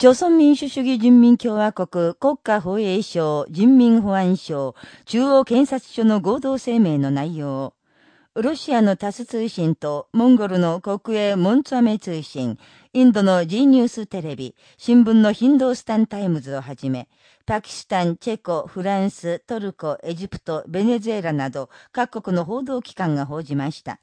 朝鮮民主主義人民共和国国家防衛省人民保安省中央検察署の合同声明の内容をロシアのタス通信とモンゴルの国営モンツァメ通信、インドの G ニューステレビ、新聞のヒンドースタンタイムズをはじめ、パキスタン、チェコ、フランス、トルコ、エジプト、ベネズエラなど各国の報道機関が報じました。